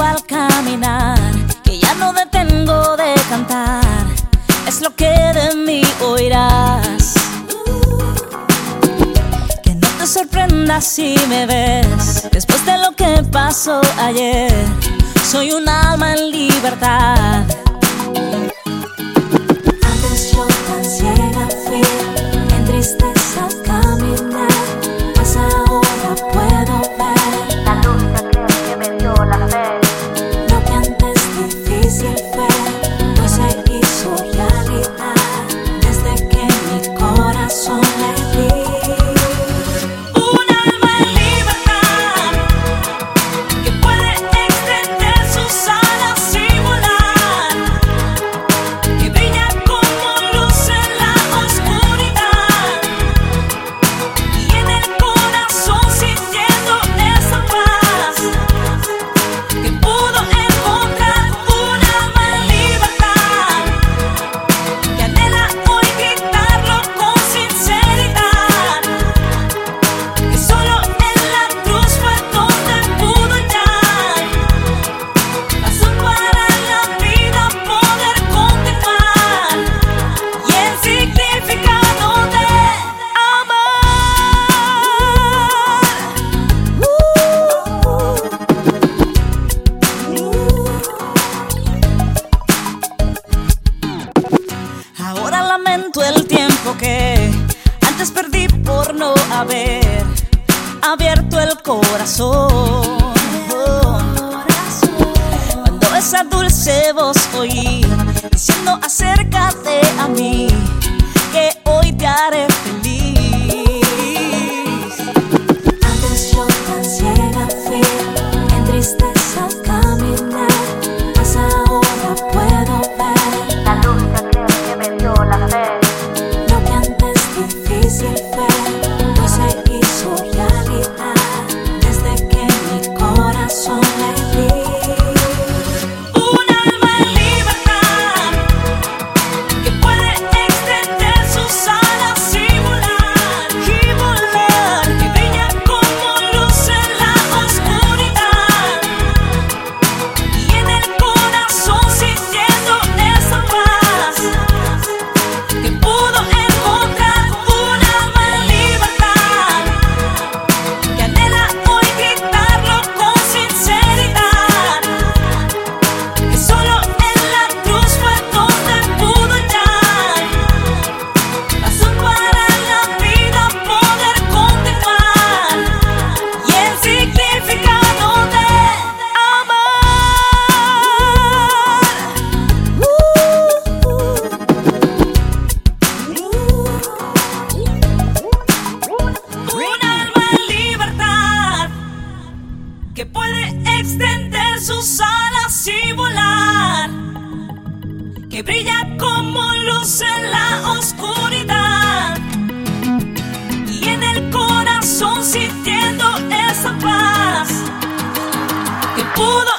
al caminar, que ya no detengo de cantar, es lo que de mí oirás. Que no te sorprendas si me ves, después de lo que pasó ayer, soy un alma en libertad. abierto el corazón. Cuando esa dulce voz oí diciendo acerca sus alas y volar, que brilla como luz en la oscuridad. Y en el corazón sintiendo esa paz que pudo